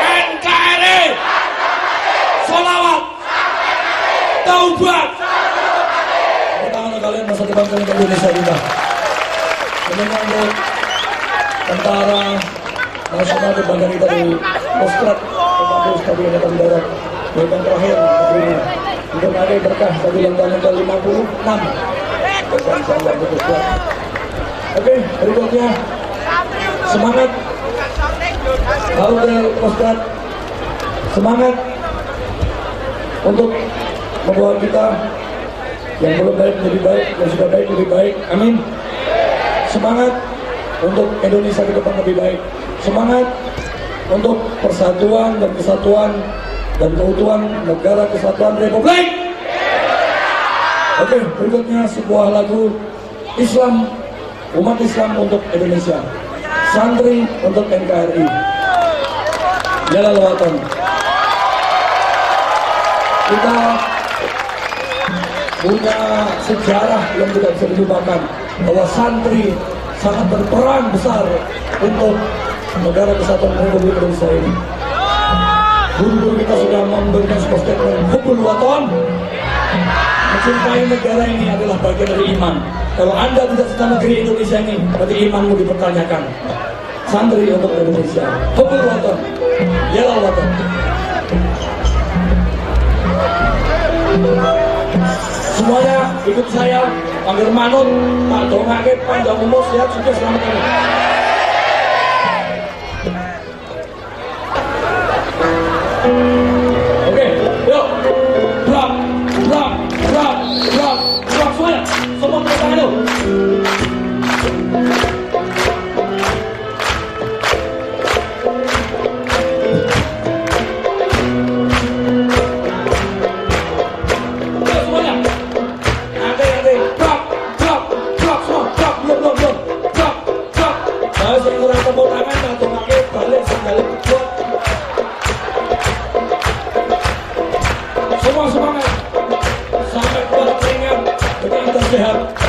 NKRI Solawat Taubat. Pertama kalian masa depan kalian Indonesia Sebenarnya untuk Tentara Nasional Kebanggaan kita di Kostrad Kabupaten Stadion Angkatan Darat. Yang terakhir Untuk ada berkah tadi yang ke 56 Oke, berikutnya. Semangat Haudel Kostrat semangat untuk membawa kita yang belum baik lebih baik, yang sudah baik lebih baik. Amin. Semangat untuk Indonesia ke depan lebih baik. Semangat untuk persatuan dan kesatuan dan keutuhan negara kesatuan Republik Oke, berikutnya sebuah lagu Islam, umat Islam untuk Indonesia. Santri untuk NKRI. Jalal Watan. Kita punya sejarah yang tidak bisa dilupakan bahwa santri sangat berperan besar untuk negara kesatuan Republik Indonesia ini. Guru-guru kita sudah memberikan sebuah statement hubul waton mencintai negara ini adalah bagian dari iman. Kalau Anda tidak cinta negeri Indonesia ini, berarti imanmu dipertanyakan. Santri untuk Indonesia. Hubul Watan. Yelal Watan. Semuanya ikut saya, panggil manut, tak dongake, panjang umur, sehat, sukses, selamat ini. Oke, drop. Semua semangat. Sampai keluar keringat dengan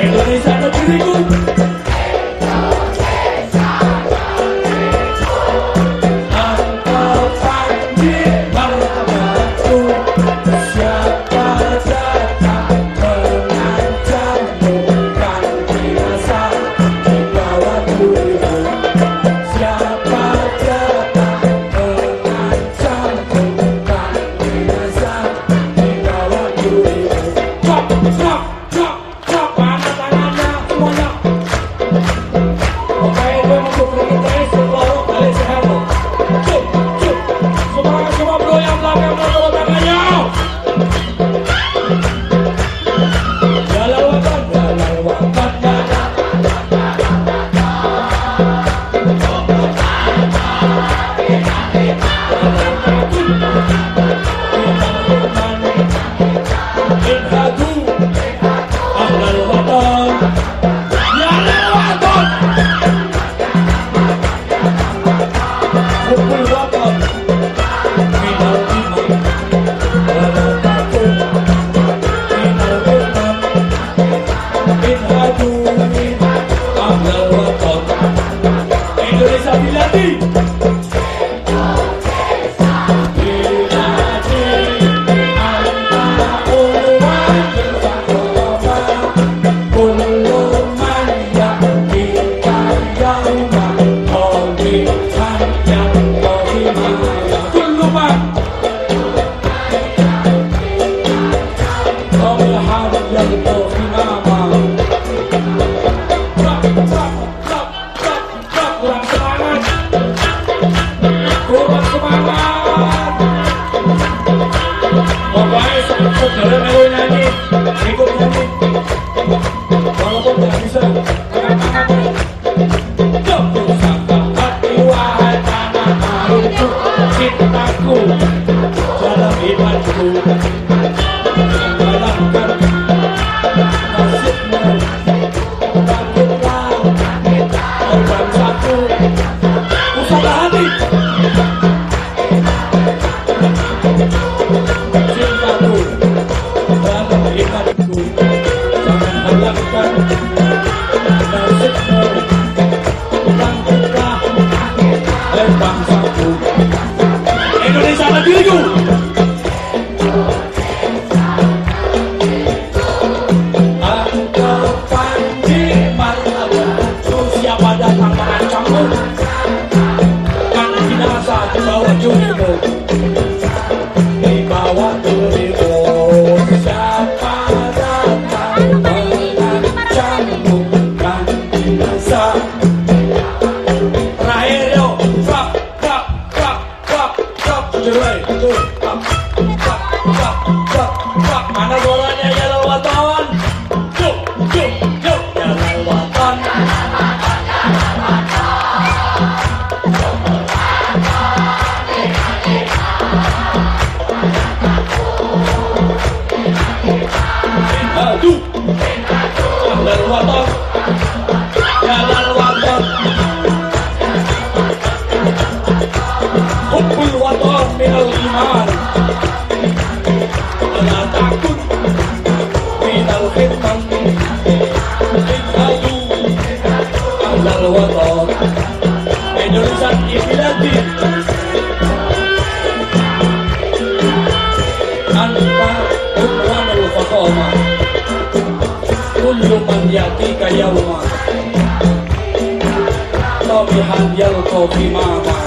Ladies have a pretty good Thank you. katika yauma tabihan yalqa fi ma'ama